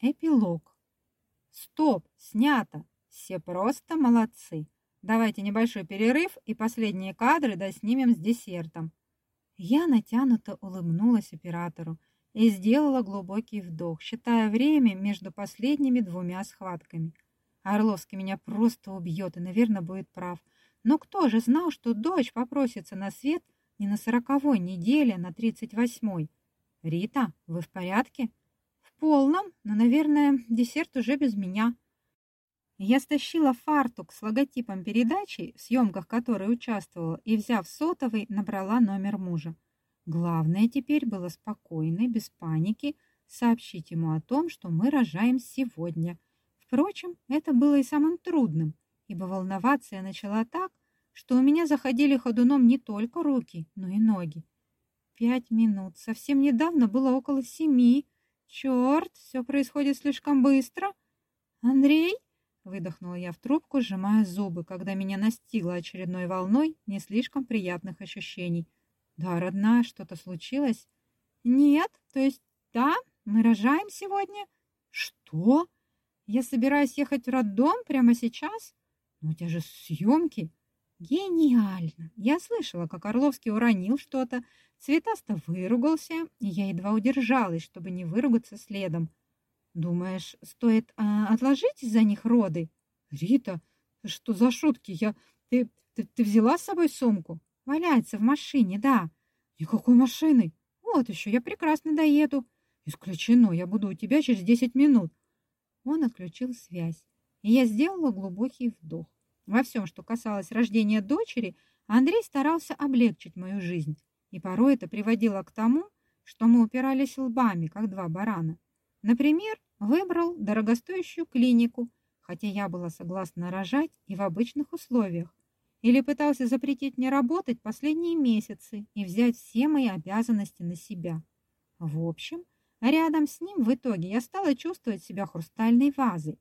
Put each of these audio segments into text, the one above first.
Эпилог. Стоп, снято. Все просто молодцы. Давайте небольшой перерыв и последние кадры доснимем с десертом. Я натянуто улыбнулась оператору и сделала глубокий вдох, считая время между последними двумя схватками. Орловский меня просто убьет и, наверное, будет прав. Но кто же знал, что дочь попросится на свет не на сороковой неделе, а на тридцать восьмой? Рита, вы в порядке? В полном, но, наверное, десерт уже без меня. Я стащила фартук с логотипом передачи, в съемках которой участвовала, и, взяв сотовый, набрала номер мужа. Главное теперь было спокойно, без паники, сообщить ему о том, что мы рожаем сегодня. Впрочем, это было и самым трудным, ибо волноваться я начала так, что у меня заходили ходуном не только руки, но и ноги. Пять минут. Совсем недавно было около семи. Черт, все происходит слишком быстро. Андрей? Выдохнула я в трубку, сжимая зубы, когда меня настигла очередной волной не слишком приятных ощущений. Да, родная, что-то случилось? Нет, то есть да, мы рожаем сегодня. Что? Я собираюсь ехать в роддом прямо сейчас? Но у тебя же съемки. Гениально! Я слышала, как Орловский уронил что-то, Цветасто выругался, и я едва удержалась, чтобы не выругаться следом. Думаешь, стоит а, отложить из-за них роды? Рита, что за шутки? Я... Ты, ты, ты взяла с собой сумку? Валяется в машине, да. Никакой машины. Вот еще, я прекрасно доеду. Исключено, я буду у тебя через десять минут. Он отключил связь, и я сделала глубокий вдох. Во всем, что касалось рождения дочери, Андрей старался облегчить мою жизнь, и порой это приводило к тому, что мы упирались лбами, как два барана. Например, выбрал дорогостоящую клинику, хотя я была согласна рожать и в обычных условиях, или пытался запретить мне работать последние месяцы и взять все мои обязанности на себя. В общем, рядом с ним в итоге я стала чувствовать себя хрустальной вазой,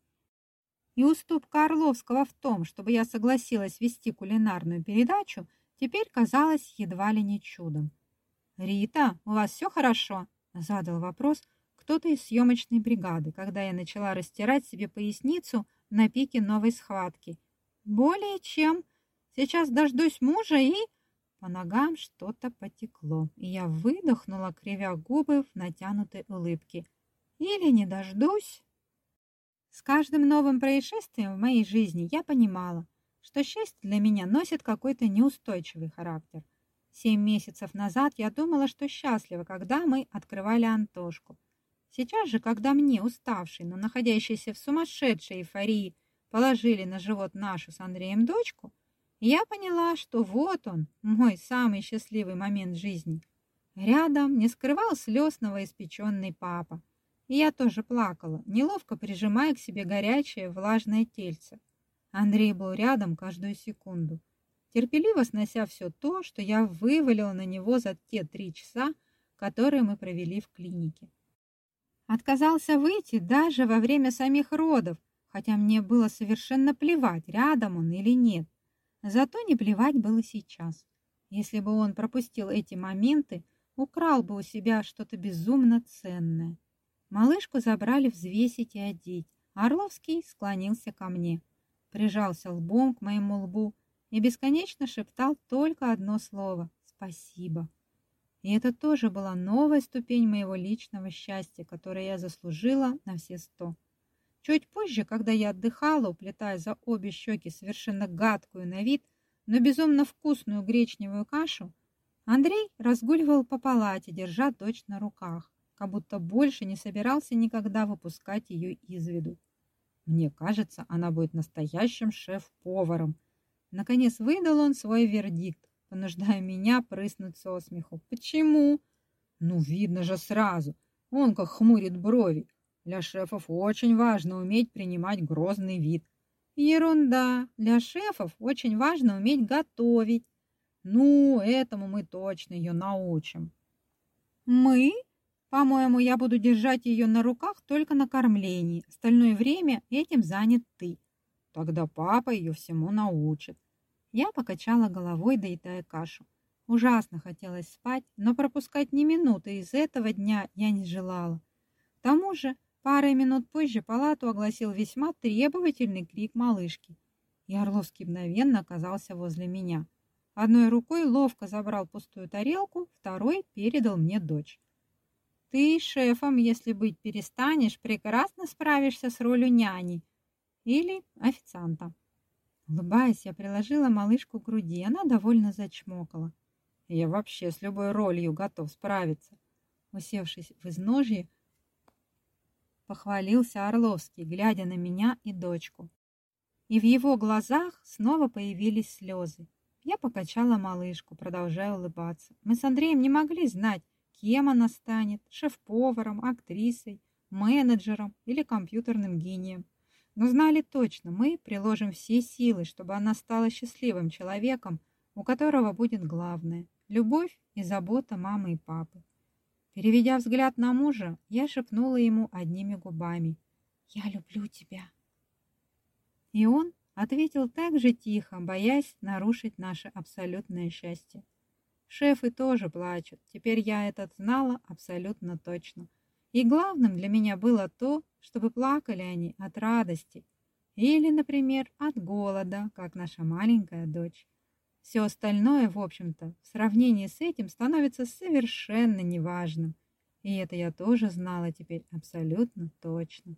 и уступка Орловского в том, чтобы я согласилась вести кулинарную передачу, теперь казалась едва ли не чудом. «Рита, у вас все хорошо?» – задал вопрос кто-то из съемочной бригады, когда я начала растирать себе поясницу на пике новой схватки. «Более чем. Сейчас дождусь мужа и...» По ногам что-то потекло, и я выдохнула, кривя губы в натянутой улыбке. «Или не дождусь?» С каждым новым происшествием в моей жизни я понимала, что счастье для меня носит какой-то неустойчивый характер. Семь месяцев назад я думала, что счастлива, когда мы открывали Антошку. Сейчас же, когда мне, уставший, но находящийся в сумасшедшей эйфории, положили на живот нашу с Андреем дочку, я поняла, что вот он, мой самый счастливый момент жизни. Рядом не скрывал слез новоиспеченный папа. И я тоже плакала, неловко прижимая к себе горячее влажное тельце. Андрей был рядом каждую секунду, терпеливо снося все то, что я вывалила на него за те три часа, которые мы провели в клинике. Отказался выйти даже во время самих родов, хотя мне было совершенно плевать, рядом он или нет. Зато не плевать было сейчас. Если бы он пропустил эти моменты, украл бы у себя что-то безумно ценное. Малышку забрали взвесить и одеть. Орловский склонился ко мне, прижался лбом к моему лбу и бесконечно шептал только одно слово «Спасибо». И это тоже была новая ступень моего личного счастья, которое я заслужила на все сто. Чуть позже, когда я отдыхала, уплетая за обе щеки совершенно гадкую на вид, но безумно вкусную гречневую кашу, Андрей разгуливал по палате, держа дочь на руках как будто больше не собирался никогда выпускать ее из виду. Мне кажется, она будет настоящим шеф-поваром. Наконец выдал он свой вердикт, понуждая меня прыснуть со смеху. Почему? Ну, видно же сразу. Он как хмурит брови. Для шефов очень важно уметь принимать грозный вид. Ерунда. Для шефов очень важно уметь готовить. Ну, этому мы точно ее научим. Мы? По-моему, я буду держать ее на руках только на кормлении. Остальное время этим занят ты. Тогда папа ее всему научит. Я покачала головой, доедая кашу. Ужасно хотелось спать, но пропускать ни минуты из этого дня я не желала. К тому же Парой минут позже палату огласил весьма требовательный крик малышки, и Орловский мгновенно оказался возле меня. Одной рукой ловко забрал пустую тарелку, второй передал мне дочь. «Ты шефом, если быть перестанешь, прекрасно справишься с ролью няни или официанта». Улыбаясь, я приложила малышку к груди, она довольно зачмокала. Я вообще с любой ролью готов справиться. Усевшись в изножье, похвалился Орловский, глядя на меня и дочку. И в его глазах снова появились слезы. Я покачала малышку, продолжая улыбаться. Мы с Андреем не могли знать, кем она станет, шеф-поваром, актрисой, менеджером или компьютерным гением. Но знали точно, мы приложим все силы, чтобы она стала счастливым человеком, у которого будет главное – любовь и забота мамы и папы. Переведя взгляд на мужа, я шепнула ему одними губами. «Я люблю тебя». И он ответил так же тихо, боясь нарушить наше абсолютное счастье. Шефы тоже плачут, теперь я это знала абсолютно точно. И главным для меня было то, чтобы плакали они от радости или, например, от голода, как наша маленькая дочь. Все остальное, в общем-то, в сравнении с этим становится совершенно неважным. И это я тоже знала теперь абсолютно точно.